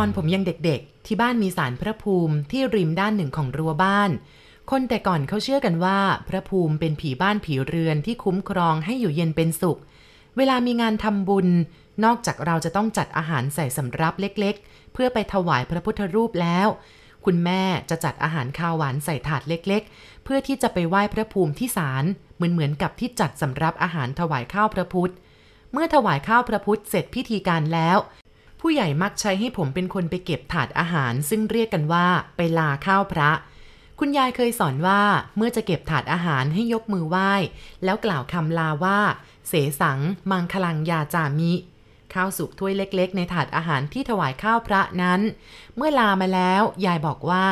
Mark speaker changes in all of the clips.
Speaker 1: ตอนผมยังเด็กๆ ที่บ้านมีสารพระภูมิที่ริมด้านหนึ่งของรั้วบ้าน คนแต่ก่อนเขาเชื่อกันว่า พระภูมิเป็นผีบ้านผีเรือนที่คุ้มครองให้อยู่เย็นเป็นสุข เวลามีงานทำบุญ นอกจากเราจะต้องจัดอาหารใส่สำรับเล็กๆ เพื่อไปถวายพระพุทธรูปแล้ว คุณแม่จะจัดอาหารข้าวหวานใส่ถาดเล็กๆ เพื่อที่จะไปไหว้พระภูมิที่ศาลเหมือนเหมือนกับที่จัดสำรับอาหารถวายข้าวพระพุทธเมื่อถวายข้าวพระพุทธเสร็จพิธีการแล้ว ผู้ใหญ่มักใช้ให้ผมเป็นคนไปเก็บถาดอาหาร ซึ่งเรียกกันว่าไปลาข้าวพระ คุณยายเคยสอนว่าเมื่อจะเก็บถาดอาหารให้ยกมือไหว้ แล้วกล่าวคำลาว่า เสสัง มังคลังยาจามิข้าวสุกถ้วยเล็ก ๆ ในถาดอาหารที่ถวายข้าวพระนั้น เมื่อลามาแล้ว ยายบอกว่า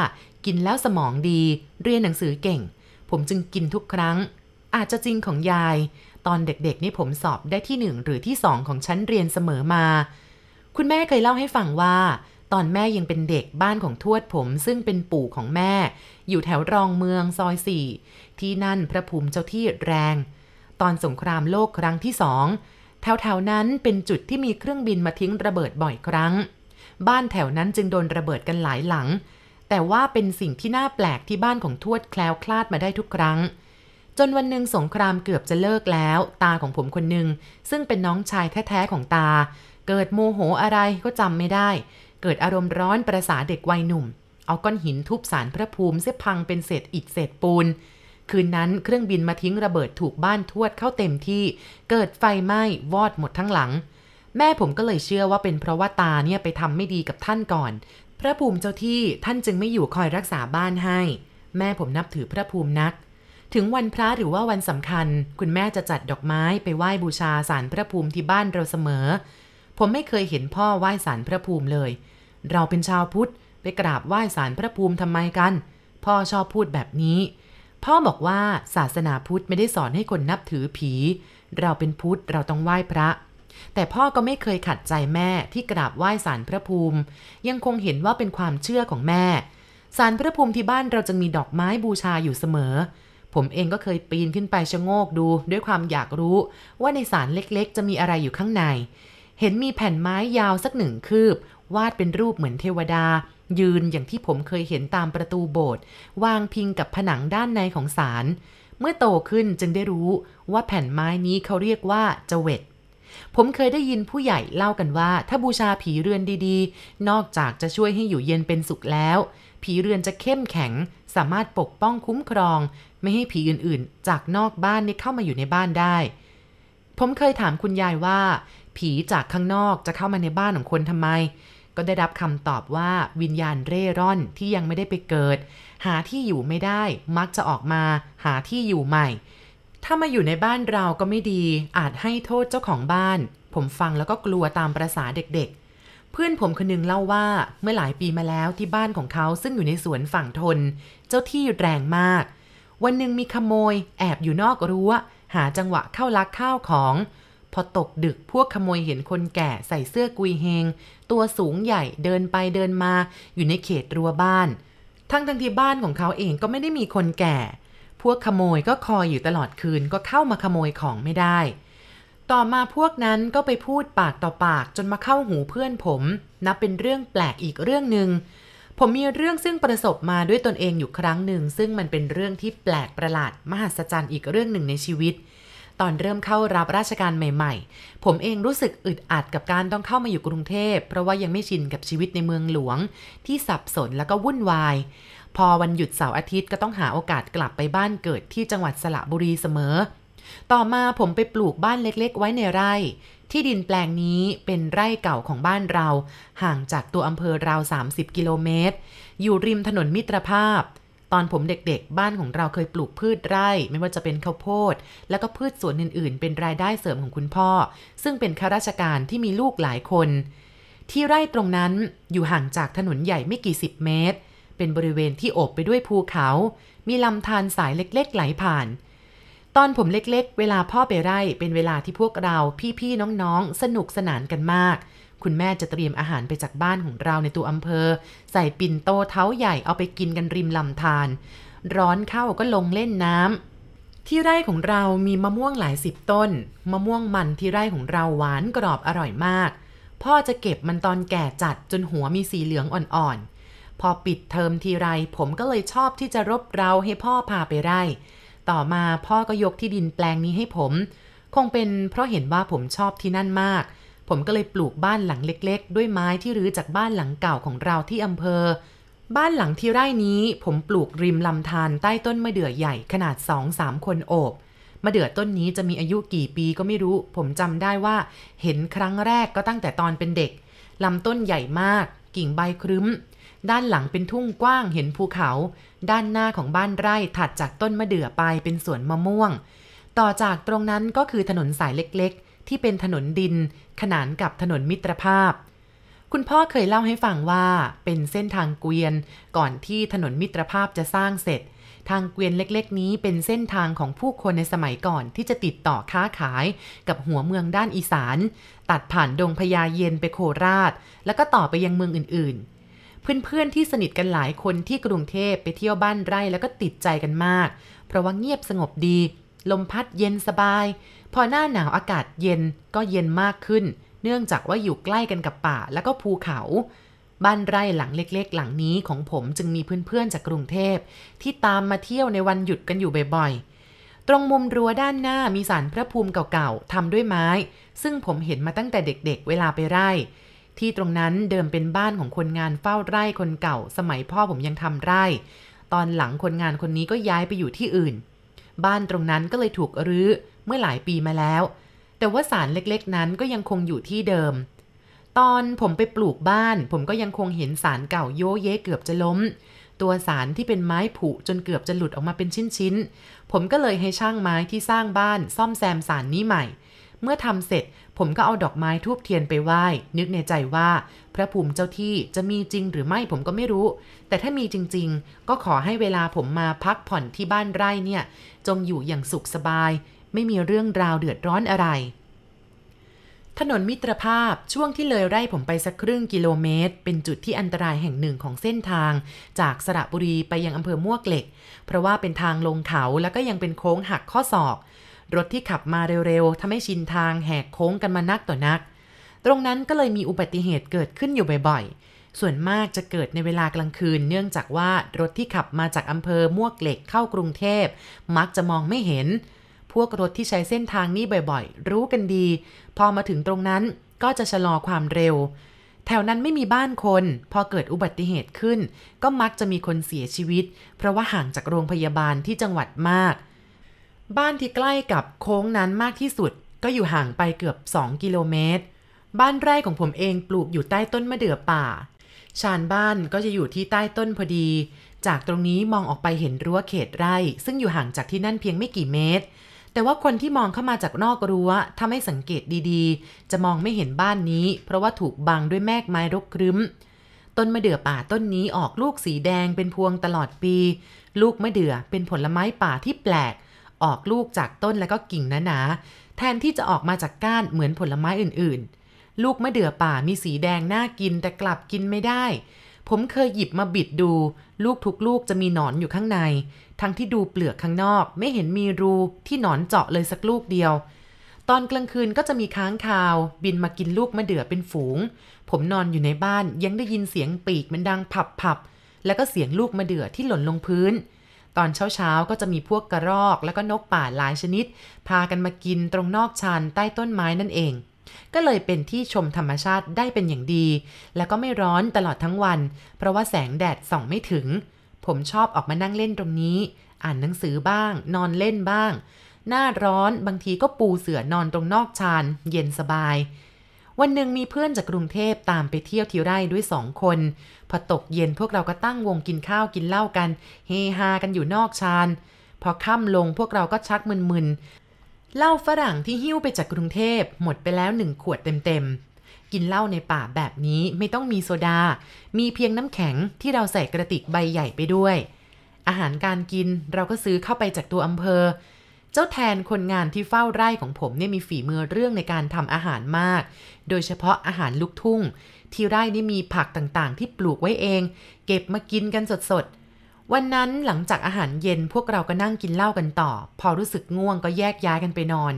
Speaker 1: กินแล้วสมองดี เรียนหนังสือเก่ง ผมจึงกินทุกครั้ง อาจจะจริงของยาย ตอนเด็กๆนี่ผมสอบได้ที่หนึ่งหรือที่สองของชั้นเรียนเสมอมา คุณแม่เคยเล่าให้ฟังว่า ตอนแม่ยังเป็นเด็กบ้านของทวดผม ซึ่งเป็นปู่ของแม่ อยู่แถวรองเมืองซอยสี่ที่นั่นพระภูมิเจ้าที่แรง ตอนสงครามโลกครั้งที่สองแถวๆนั้นเป็นจุดที่มีเครื่องบินมาทิ้งระเบิดบ่อยครั้ง บ้านแถวนั้นจึงโดนระเบิดกันหลายหลัง แต่ว่าเป็นสิ่งที่น่าแปลกที่บ้านของทวดแคล้วคลาดมาได้ทุกครั้ง จนวันหนึ่งสงครามเกือบจะเลิกแล้ว ตาของผมคนหนึ่งซึ่งเป็นน้องชายแท้ๆของตา เกิดโมโหอะไรก็จำไม่ได้ เกิดอารมณ์ร้อนประสาเด็กวัยหนุ่ม เอาก้อนหินทุบสารพระภูมิเสียพังเป็นเศษอิฐเศษปูน คืนนั้นเครื่องบินมาทิ้งระเบิดถูกบ้านทวดเข้าเต็มที่ เกิดไฟไหม้วอดหมดทั้งหลัง แม่ผมก็เลยเชื่อว่าเป็นเพราะว่าตาเนี่ยไปทำไม่ดีกับท่านก่อน พระภูมิเจ้าที่ท่านจึงไม่อยู่คอยรักษาบ้านให้ แม่ผมนับถือพระภูมินักถึงวันพระหรือว่าวันสำคัญ คุณแม่จะจัดดอกไม้ไปไหว้บูชาสารพระภูมิที่บ้านเราเสมอ ผมไม่เคยเห็นพ่อไหว้สารพระภูมิเลย เราเป็นชาวพุทธไปกราบไหว้สารพระภูมิทำไมกัน พ่อชอบพูดแบบนี้ พ่อบอกว่าศาสนาพุทธไม่ได้สอนให้คนนับถือผี เราเป็นพุทธเราต้องไหว้พระ แต่พ่อก็ไม่เคยขัดใจแม่ที่กราบไหว้สารพระภูมิ ยังคงเห็นว่าเป็นความเชื่อของแม่สารพระภูมิที่บ้านเราจะมีดอกไม้บูชาอยู่เสมอ ผมเองก็เคยปีนขึ้นไปชะโงกดูด้วยความอยากรู้ว่าในสารเล็กๆ จะมีอะไรอยู่ข้างใน เห็นมีแผ่นไม้ยาวสักหนึ่งคืบ วาดเป็นรูปเหมือนเทวดา ยืนอย่างที่ผมเคยเห็นตามประตูโบสถ์วางพิงกับผนังด้านในของศาลเมื่อโตขึ้นจึงได้รู้ว่าแผ่นไม้นี้เขาเรียกว่าเจเวตผมเคยได้ยินผู้ใหญ่เล่ากันว่า ถ้าบูชาผีเรือนดีๆ นอกจากจะช่วยให้อยู่เย็นเป็นสุขแล้ว ผีเรือนจะเข้มแข็ง สามารถปกป้องคุ้มครอง ไม่ให้ผีอื่นๆ จากนอกบ้านนี่เข้ามาอยู่ในบ้านได้ ผมเคยถามคุณยายว่า ผีจากข้างนอกจะเข้ามาในบ้านของคนทำไม ก็ได้รับคำตอบว่าวิญญาณเร่ร่อนที่ยังไม่ได้ไปเกิด หาที่อยู่ไม่ได้มักจะออกมา หาที่อยู่ใหม่ ถ้ามาอยู่ในบ้านเราก็ไม่ดี อาจให้โทษเจ้าของบ้าน ผมฟังแล้วก็กลัวตามประษาเด็กๆ เพื่อนผมคนนึงเล่าว่าเมื่อหลายปีมาแล้วที่บ้านของเขาซึ่งอยู่ในสวนฝั่งทน เจ้าที่แรงมาก วันหนึ่งมีขโมย แอบอยู่นอกรั้วหาจังหวะเข้าลักข้าวของ พอตกดึกพวกขโมยเห็นคนแก่ใส่เสื้อกุยเฮง ตัวสูงใหญ่เดินไปเดินมา อยู่ในเขตรั้วบ้าน ทั้งทั้งที่บ้านของเขาเองก็ไม่ได้มีคนแก่ พวกขโมยก็คอยอยู่ตลอดคืนก็เข้ามาขโมยของไม่ได้ ต่อมาพวกนั้นก็ไปพูดปากต่อปากจนมาเข้าหูเพื่อนผม นับเป็นเรื่องแปลกอีกเรื่องหนึ่งผมมีเรื่องซึ่งประสบมาด้วยตนเองอยู่ครั้งหนึ่ง ซึ่งมันเป็นเรื่องที่แปลกประหลาดมหัศจรรย์อีกเรื่องหนึ่งในชีวิต ตอนเริ่มเข้ารับราชการใหม่ๆ ผมเองรู้สึกอึดอัดกับการต้องเข้ามาอยู่กรุงเทพ เพราะว่ายังไม่ชินกับชีวิตในเมืองหลวง ที่สับสนแล้วก็วุ่นวาย พอวันหยุดเสาร์อาทิตย์ก็ต้องหาโอกาสกลับไปบ้านเกิดที่จังหวัดสระบุรีเสมอ ต่อมาผมไปปลูกบ้านเล็กๆ ไว้ในไร่ ที่ดินแปลงนี้เป็นไร่เก่าของบ้านเรา ห่างจากตัวอำเภอราว 30 กิโลเมตร อยู่ริมถนนมิตรภาพ ตอนผมเด็กๆ บ้านของเราเคยปลูกพืชไร่ ไม่ว่าจะเป็นข้าวโพด แล้วก็พืชสวนอื่นๆ เป็นรายได้เสริมของคุณพ่อ ซึ่งเป็นข้าราชการที่มีลูกหลายคน ที่ไร่ตรงนั้นอยู่ห่างจากถนนใหญ่ไม่กี่สิบเมตร เป็นบริเวณที่โอบไปด้วยภูเขา มีลำธารสายเล็กๆ ไหลผ่าน ตอนผมเล็กๆ เวลาพ่อไปไร่เป็นเวลาที่พวกเราพี่ๆน้องๆ สนุกสนานกันมาก คุณแม่จะเตรียมอาหารไปจากบ้านของเราในตัวอำเภอ ใส่ปิ่นโตเท้าใหญ่เอาไปกินกันริมลำธารร้อนเข้าก็ลงเล่นน้ำที่ไร่ของเรามีมะม่วงหลายสิบต้น มะม่วงมันที่ไร่ของเราหวานกรอบอร่อยมาก พ่อจะเก็บมันตอนแก่จัดจนหัวมีสีเหลืองอ่อนๆ พอปิดเทอมทีไรผมก็เลยชอบที่จะรบเราให้พ่อพาไปไร่ ต่อมาพ่อก็ยกที่ดินแปลงนี้ให้ผม คงเป็นเพราะเห็นว่าผมชอบที่นั่นมาก ผมก็เลยปลูกบ้านหลังเล็กๆ ด้วยไม้ที่รื้อจากบ้านหลังเก่าของเราที่อำเภอ บ้านหลังที่ไร่นี้ ผมปลูกริมลำธารใต้ต้นมะเดื่อใหญ่ขนาดสองสามคนโอบมะเดื่อต้นนี้จะมีอายุกี่ปีก็ไม่รู้ ผมจำได้ว่าเห็นครั้งแรกก็ตั้งแต่ตอนเป็นเด็กลำต้นใหญ่มาก กิ่งใบครึ้ม ด้านหลังเป็นทุ่งกว้างเห็นภูเขา ด้านหน้าของบ้านไร่ถัดจากต้นมะเดื่อไปเป็นสวนมะม่วง ต่อจากตรงนั้นก็คือถนนสายเล็กๆ ที่เป็นถนนดิน ขนานกับถนนมิตรภาพ คุณพ่อเคยเล่าให้ฟังว่าเป็นเส้นทางเกวียน ก่อนที่ถนนมิตรภาพจะสร้างเสร็จ ทางเกวียนเล็กๆ นี้เป็นเส้นทางของผู้คนในสมัยก่อนที่จะติดต่อค้าขายกับหัวเมืองด้านอีสาน ตัดผ่านดงพญาเย็นไปโคราช แล้วก็ต่อไปยังเมืองอื่นๆเพื่อนๆที่สนิทกันหลายคนที่กรุงเทพไปเที่ยวบ้านไร่แล้วก็ติดใจกันมาก เพราะว่าเงียบสงบดี ลมพัดเย็นสบาย พอหน้าหนาวอากาศเย็นก็เย็นมากขึ้น เนื่องจากว่าอยู่ใกล้กันกับป่าแล้วก็ภูเขา บ้านไร่หลังเล็กๆ หลังนี้ของผมจึงมีเพื่อนๆจากกรุงเทพ ที่ตามมาเที่ยวในวันหยุดกันอยู่บ่อยๆ ตรงมุมรั้วด้านหน้ามีสารพระภูมิเก่าๆทำด้วยไม้ ซึ่งผมเห็นมาตั้งแต่เด็กๆ เวลาไปไร่ ที่ตรงนั้นเดิมเป็นบ้านของคนงานเฝ้าไร่คนเก่า สมัยพ่อผมยังทำไร่ ตอนหลังคนงานคนนี้ก็ย้ายไปอยู่ที่อื่น บ้านตรงนั้นก็เลยถูกรื้อ เมื่อหลายปีมาแล้ว แต่ว่าสารเล็กๆนั้นก็ยังคงอยู่ที่เดิม ตอนผมไปปลูกบ้าน ผมก็ยังคงเห็นสารเก่าโยเยเกือบจะล้ม ตัวสารที่เป็นไม้ผุจนเกือบจะหลุดออกมาเป็นชิ้นๆ ผมก็เลยให้ช่างไม้ที่สร้างบ้านซ่อมแซมสารนี้ใหม่ เมื่อทำเสร็จผมก็เอาดอกไม้ทูบเทียนไปไหว้ นึกในใจว่า พระภูมิเจ้าที่จะมีจริงหรือไม่ผมก็ไม่รู้ แต่ถ้ามีจริง ๆ ก็ขอให้เวลาผมมาพักผ่อนที่บ้านไร่เนี่ย จงอยู่อย่างสุขสบาย ไม่มีเรื่องราวเดือดร้อนอะไร ถนนมิตรภาพช่วงที่เลยไร่ผมไปสักครึ่งกิโลเมตร เป็นจุดที่อันตรายแห่งหนึ่งของเส้นทาง จากสระบุรีไปยังอำเภอมวกเหล็ก เพราะว่าเป็นทางลงเขาแล้วก็ยังเป็นโค้งหักข้อศอก รถที่ขับมาเร็วๆทำให้ชินทางแหกโค้งกันมานักต่อนัก ตรงนั้นก็เลยมีอุบัติเหตุเกิดขึ้นอยู่บ่อยๆส่วนมากจะเกิดในเวลากลางคืน เนื่องจากว่ารถที่ขับมาจากอำเภอมวกเหล็กเข้ากรุงเทพ มักจะมองไม่เห็น พวกรถที่ใช้เส้นทางนี้บ่อยๆ รู้กันดี พอมาถึงตรงนั้นก็จะชะลอความเร็ว แถวนั้นไม่มีบ้านคน พอเกิดอุบัติเหตุขึ้น ก็มักจะมีคนเสียชีวิต เพราะว่าห่างจากโรงพยาบาลที่จังหวัดมาก บ้านที่ใกล้กับโค้งนั้นมากที่สุด ก็อยู่ห่างไปเกือบ 2 กิโลเมตร บ้านไร่ของผมเองปลูกอยู่ใต้ต้นมะเดื่อป่า ชานบ้านก็จะอยู่ที่ใต้ต้นพอดีจากตรงนี้มองออกไปเห็นรั้วเขตไร่ ซึ่งอยู่ห่างจากที่นั่นเพียงไม่กี่เมตร แต่ว่าคนที่มองเข้ามาจากนอกรั้วถ้าไม่สังเกตดีๆ จะมองไม่เห็นบ้านนี้ เพราะว่าถูกบังด้วยแมกไม้รกครึ้ม ต้นมะเดื่อป่าต้นนี้ออกลูกสีแดงเป็นพวงตลอดปี ลูกมะเดื่อเป็นผลไม้ป่าที่แปลก ออกลูกจากต้นแล้วก็กิ่งหนาๆแทนที่จะออกมาจากก้านเหมือนผลไม้อื่นๆ ลูกมะเดื่อป่ามีสีแดงน่ากินแต่กลับกินไม่ได้ ผมเคยหยิบมาบิดดู ลูกทุกลูกจะมีหนอนอยู่ข้างใน ทั้งที่ดูเปลือกข้างนอก ไม่เห็นมีรูที่หนอนเจาะเลยสักลูกเดียว ตอนกลางคืนก็จะมีค้างคาว บินมากินลูกมะเดื่อเป็นฝูง ผมนอนอยู่ในบ้านยังได้ยินเสียงปีกมันดังผับผับแล้วก็เสียงลูกมะเดื่อที่หล่นลงพื้น ตอนเช้าเช้าก็จะมีพวกกระรอก แล้วก็นกป่าหลายชนิด พากันมากินตรงนอกชานใต้ต้นไม้นั่นเองก็เลยเป็นที่ชมธรรมชาติได้เป็นอย่างดี แล้วก็ไม่ร้อนตลอดทั้งวัน เพราะว่าแสงแดดส่องไม่ถึง ผมชอบออกมานั่งเล่นตรงนี้ อ่านหนังสือบ้าง นอนเล่นบ้าง หน้าร้อนบางทีก็ปูเสื่อนอนตรงนอกชาน เย็นสบาย วันหนึ่งมีเพื่อนจากกรุงเทพตามไปเที่ยวที่ไร่ด้วยสองคน พอตกเย็นพวกเราก็ตั้งวงกินข้าวกินเหล้ากัน เฮฮากันอยู่นอกชานพอค่ำลงพวกเราก็ชักมึนๆเหล้าฝรั่งที่หิ้วไปจากกรุงเทพหมดไปแล้วหนึ่งขวดเต็มๆ กินเหล้าในป่าแบบนี้ไม่ต้องมีโซดา มีเพียงน้ำแข็งที่เราใส่กระติกใบใหญ่ไปด้วย อาหารการกินเราก็ซื้อเข้าไปจากตัวอำเภอ เจ้าแทนคนงานที่เฝ้าไร่ของผมเนี่ยมีฝีมือเรื่องในการทำอาหารมาก โดยเฉพาะอาหารลูกทุ่ง ที่ไร่นี่มีผักต่างๆ ที่ปลูกไว้เอง เก็บมากินกันสดๆวันนั้นหลังจากอาหารเย็นพวกเราก็นั่งกินเหล้ากันต่อ พอรู้สึกง่วงก็แยกย้ายกันไปนอน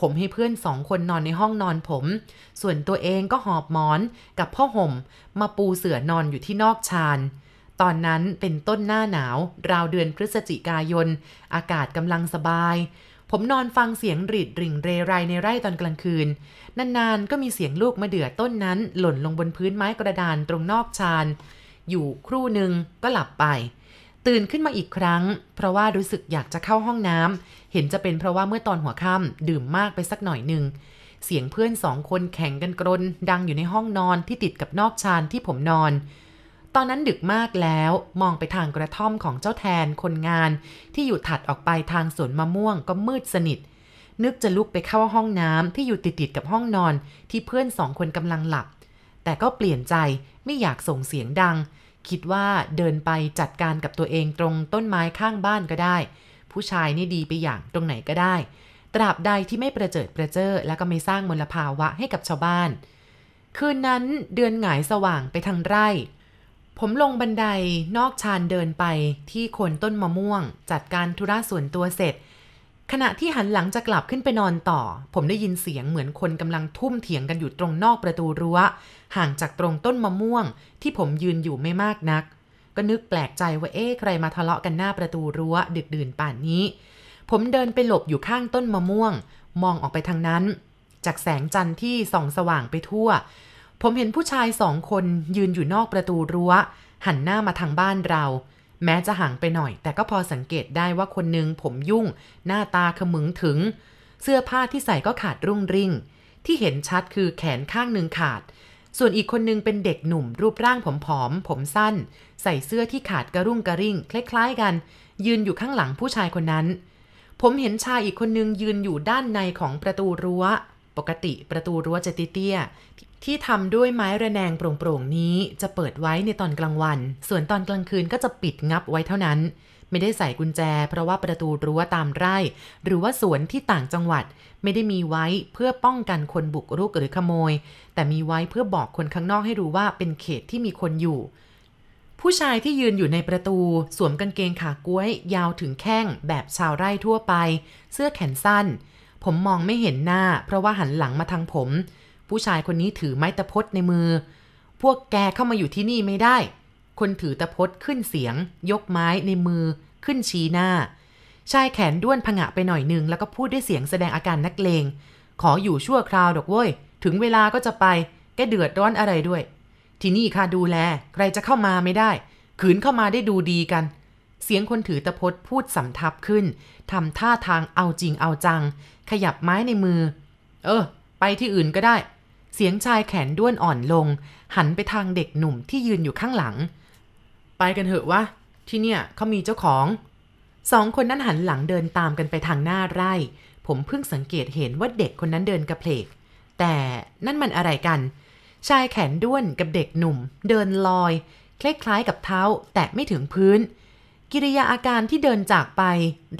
Speaker 1: ผมให้เพื่อนสองคนนอนในห้องนอนผม ส่วนตัวเองก็หอบหมอนกับพ่อห่ม มาปูเสื่อนอนอยู่ที่นอกชานตอนนั้นเป็นต้นหน้าหนาว ราวเดือนพฤศจิกายน อากาศกำลังสบาย ผมนอนฟังเสียงรีดริ่งเรไรในไร่ตอนกลางคืน นานๆ ก็มีเสียงลูกมะเดื่อต้นนั้น หล่นลงบนพื้นไม้กระดานตรงนอกชานอยู่ครู่หนึ่งก็หลับไป ตื่นขึ้นมาอีกครั้ง เพราะว่ารู้สึกอยากจะเข้าห้องน้ำเห็นจะเป็นเพราะว่าเมื่อตอนหัวค่ำดื่มมากไปสักหน่อยหนึ่งเสียงเพื่อนสองคนแข่งกันกรน ดังอยู่ในห้องนอนที่ติดกับนอกชานที่ผมนอน ตอนนั้นดึกมากแล้วมองไปทางกระท่อมของเจ้าแทนคนงาน ที่อยู่ถัดออกไปทางสวนมะม่วงก็มืดสนิท นึกจะลุกไปเข้าห้องน้ำที่อยู่ติดติดกับห้องนอนที่เพื่อนสองคนกำลังหลับ แต่ก็เปลี่ยนใจไม่อยากส่งเสียงดัง คิดว่าเดินไปจัดการกับตัวเองตรงต้นไม้ข้างบ้านก็ได้ ผู้ชายนี่ดีไปอย่างตรงไหนก็ได้ ตราบใดที่ไม่ประเจิดประเจ้อและก็ไม่สร้างมลภาวะให้กับชาวบ้าน คืนนั้นเดือนหงายสว่างไปทางไร่ ผมลงบันไดนอกชานเดินไปที่โคนต้นมะม่วง จัดการธุระส่วนตัวเสร็จ ขณะที่หันหลังจะกลับขึ้นไปนอนต่อ ผมได้ยินเสียงเหมือนคนกำลังทุ่มเถียงกันอยู่ตรงนอกประตูรั้ว ห่างจากตรงต้นมะม่วง ที่ผมยืนอยู่ไม่มากนัก ก็นึกแปลกใจว่าเอ๊ะใครมาทะเลาะกันหน้าประตูรั้ว ดึกดื่นป่านนี้ ผมเดินไปหลบอยู่ข้างต้นมะม่วง มองออกไปทางนั้น จากแสงจันทร์ที่ส่องสว่างไปทั่ว ผมเห็นผู้ชายสองคนยืนอยู่นอกประตูรั้ว หันหน้ามาทางบ้านเรา แม้จะห่างไปหน่อย แต่ก็พอสังเกตได้ว่าคนหนึ่งผมยุ่ง หน้าตาขมึงถึง เสื้อผ้าที่ใส่ก็ขาดรุ่งริ่ง ที่เห็นชัดคือแขนข้างหนึ่งขาด ส่วนอีกคนนึงเป็นเด็กหนุ่ม รูปร่างผอมๆผมสั้น ใส่เสื้อที่ขาดกระรุ่งกระริ่ง คล้ายๆกัน ยืนอยู่ข้างหลังผู้ชายคนนั้น ผมเห็นชายอีกคนนึงยืนอยู่ด้านในของประตูรั้ว ปกติประตูรั้วจะเตี้ย ที่ทำด้วยไม้ระแนงโปร่งๆนี้จะเปิดไว้ในตอนกลางวัน ส่วนตอนกลางคืนก็จะปิดงับไว้เท่านั้น ไม่ได้ใส่กุญแจ เพราะว่าประตูรั้วตามไร่ หรือว่าสวนที่ต่างจังหวัด ไม่ได้มีไว้เพื่อป้องกันคนบุกรุกหรือขโมย แต่มีไว้เพื่อบอกคนข้างนอกให้รู้ว่าเป็นเขตที่มีคนอยู่ ผู้ชายที่ยืนอยู่ในประตู สวมกางเกงขาก้วย ยาวถึงแข้งแบบชาวไร่ทั่วไป เสื้อแขนสั้น ผมมองไม่เห็นหน้า เพราะว่าหันหลังมาทางผม ผู้ชายคนนี้ถือไม้ตะพดในมือ พวกแกเข้ามาอยู่ที่นี่ไม่ได้ คนถือตะพดขึ้นเสียง ยกไม้ในมือ ขึ้นชี้หน้า ชายแขนด้วนผงะไปหน่อยหนึ่งแล้วก็พูดด้วยเสียงแสดงอาการนักเลง ขออยู่ชั่วคราวดอกเว้ย ถึงเวลาก็จะไป แกเดือดร้อนอะไรด้วย ที่นี่ข้าดูแล ใครจะเข้ามาไม่ได้ ขืนเข้ามาได้ดูดีกันเสียงคนถือตะพดพูดสำทับขึ้น ทำท่าทางเอาจริงเอาจัง ขยับไม้ในมือ เออ ไปที่อื่นก็ได้ เสียงชายแขนด้วนอ่อนลง หันไปทางเด็กหนุ่มที่ยืนอยู่ข้างหลัง ไปกันเถอะวะ ที่เนี่ยเขามีเจ้าของ สองคนนั้นหันหลังเดินตามกันไปทางหน้าไร่ ผมเพิ่งสังเกตเห็นว่าเด็กคนนั้นเดินกระเพลก แต่นั่นมันอะไรกัน ชายแขนด้วนกับเด็กหนุ่ม เดินลอย คล้ายๆกับเท้า แตะไม่ถึงพื้น กิริยาอาการที่เดินจากไป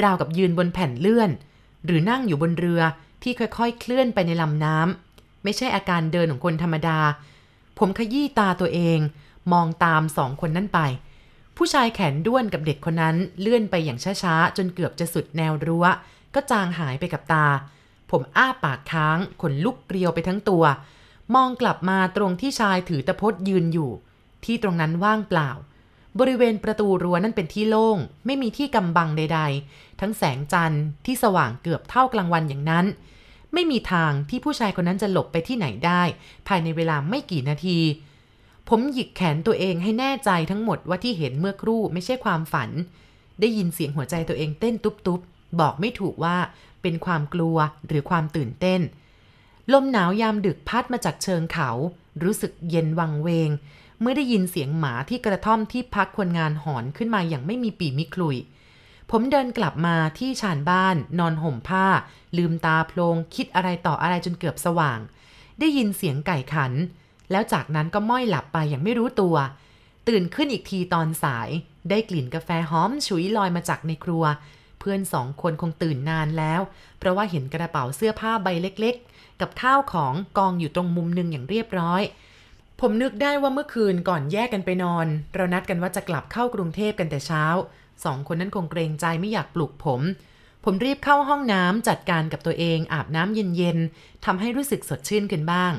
Speaker 1: ราวกับยืนบนแผ่นเลื่อน หรือนั่งอยู่บนเรือที่ค่อยๆ เคลื่อนไปในลำน้ำ ไม่ใช่อาการเดินของคนธรรมดา ผมขยี้ตาตัวเอง มองตามสองคนนั้นไป ผู้ชายแขนด้วนกับเด็กคนนั้นเลื่อนไปอย่างช้าๆ จนเกือบจะสุดแนวรั้ว ก็จางหายไปกับตา ผมอ้าปากค้าง ขนลุกเกลียวไปทั้งตัว มองกลับมาตรงที่ชายถือตะพดยืนอยู่ ที่ตรงนั้นว่างเปล่าบริเวณประตูรั้วนั่นเป็นที่โล่ง ไม่มีที่กำบังใด ๆ ทั้งแสงจันทร์ที่สว่างเกือบเท่ากลางวันอย่างนั้น ไม่มีทางที่ผู้ชายคนนั้นจะหลบไปที่ไหนได้ ภายในเวลาไม่กี่นาที ผมหยิกแขนตัวเองให้แน่ใจทั้งหมดว่าที่เห็นเมื่อครู่ไม่ใช่ความฝัน ได้ยินเสียงหัวใจตัวเองเต้นตุบๆ บอกไม่ถูกว่าเป็นความกลัวหรือความตื่นเต้น ลมหนาวยามดึกพัดมาจากเชิงเขา รู้สึกเย็นวังเวง เมื่อได้ยินเสียงหมาที่กระท่อมที่พักคนงานหอนขึ้นมาอย่างไม่มีปีมิคลุย ผมเดินกลับมาที่ชานบ้าน นอนห่มผ้า ลืมตาโพลงคิดอะไรต่ออะไรจนเกือบสว่าง ได้ยินเสียงไก่ขัน แล้วจากนั้นก็ม้อยหลับไปอย่างไม่รู้ตัว ตื่นขึ้นอีกทีตอนสาย ได้กลิ่นกาแฟหอมฉุยลอยมาจากในครัว เพื่อนสองคนคงตื่นนานแล้ว เพราะว่าเห็นกระเป๋าเสื้อผ้าใบเล็กๆ กับข้าวของกองอยู่ตรงมุมหนึ่งอย่างเรียบร้อยผมนึกได้ว่าเมื่อคืนก่อนแยกกันไปนอน เรานัดกันว่าจะกลับเข้ากรุงเทพกันแต่เช้า สองคนนั้นคงเกรงใจไม่อยากปลุกผม ผมรีบเข้าห้องน้ำจัดการกับตัวเองอาบน้ำเย็นๆทำให้รู้สึกสดชื่นขึ้นบ้าง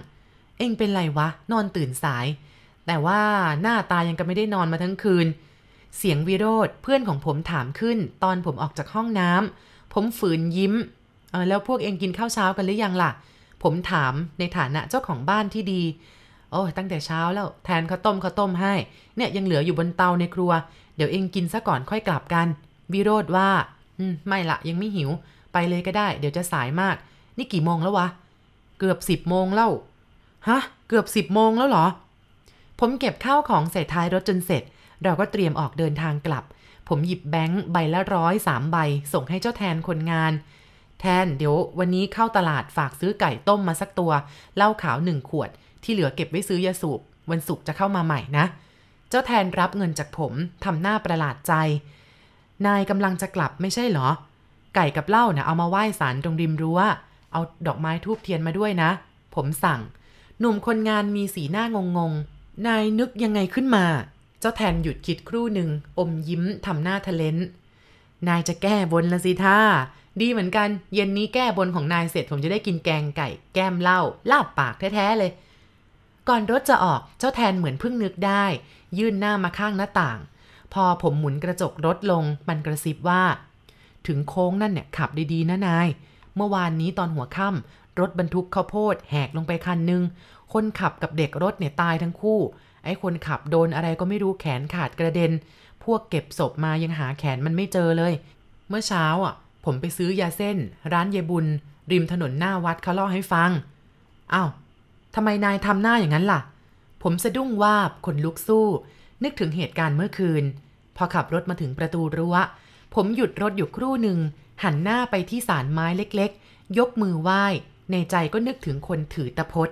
Speaker 1: เองเป็นไรวะ นอนตื่นสาย แต่ว่าหน้าตายังก็ไม่ได้นอนมาทั้งคืน เสียงวิโรธเพื่อนของผมถามขึ้น ตอนผมออกจากห้องน้ำผมฝืนยิ้มเออแล้วพวกเองกินข้าวเช้ากันหรือยังล่ะ ผมถามในฐานะเจ้าของบ้านที่ดีโอ้ยตั้งแต่เช้าแล้วแทนข้าวต้มข้าวต้มให้ เนี่ยยังเหลืออยู่บนเตาในครัว เดี๋ยวเองกินซะก่อนค่อยกลับกัน วิโรธว่า อืม ไม่ละยังไม่หิว ไปเลยก็ได้ เดี๋ยวจะสายมาก นี่กี่โมงแล้ววะ เกือบสิบโมงแล้ว ฮะ เกือบสิบโมงแล้วเหรอ ผมเก็บข้าวของใส่ท้ายรถจนเสร็จ เราก็เตรียมออกเดินทางกลับ ผมหยิบแบงค์ใบละร้อยสามใบ ส่งให้เจ้าแทนคนงาน แทน เดี๋ยววันนี้เข้าตลาดฝากซื้อไก่ต้มมาสักตัว เหล้าขาวหนึ่งขวด ที่เหลือเก็บไว้ซื้อยาสูบ วันศุกร์จะเข้ามาใหม่นะ เจ้าแทนรับเงินจากผมทำหน้าประหลาดใจ นายกำลังจะกลับไม่ใช่เหรอ ไก่กับเหล้านะเอามาไหว้ศาลตรงริมรั้ว เอาดอกไม้ทูบเทียนมาด้วยนะ ผมสั่ง หนุ่มคนงานมีสีหน้างงงๆนายนึกยังไงขึ้นมา เจ้าแทนหยุดคิดครู่หนึ่งอมยิ้มทำหน้าทะเลนนายจะแก้บนละสิท่า ดีเหมือนกัน เย็นนี้แก้บนของนายเสร็จผมจะได้กินแกงไก่ แก้มเหล้าลาบปากแท้ๆเลย ก่อนรถจะออกเจ้าแทนเหมือนเพิ่งนึกได้ ยื่นหน้ามาข้างหน้าต่าง พอผมหมุนกระจกรถลงมันกระซิบว่า ถึงโค้งนั่นเนี่ยขับดีๆนะนาย เมื่อวานนี้ตอนหัวค่ำรถบรรทุกข้าวโพดแหกลงไปคันหนึ่งคนขับกับเด็กรถเนี่ยตายทั้งคู่ ไอ้คนขับโดนอะไรก็ไม่รู้แขนขาดกระเด็น พวกเก็บศพมายังหาแขนมันไม่เจอเลย เมื่อเช้าอะ ผมไปซื้อยาเส้น ร้านเยบุญ ริมถนนหน้าวัดเขาเล่าให้ฟังอ้าว ทำไมนายทำหน้าอย่างนั้นล่ะ ผมสะดุ้งวาบขนลุกสู้ นึกถึงเหตุการณ์เมื่อคืน พอขับรถมาถึงประตูรั้ว ผมหยุดรถอยู่ครู่หนึ่ง หันหน้าไปที่สารไม้เล็กๆ ยกมือไหว้ ในใจก็นึกถึงคนถือตะพด